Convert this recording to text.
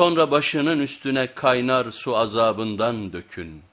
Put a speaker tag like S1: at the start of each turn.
S1: Sonra başının üstüne kaynar su azabından dökün.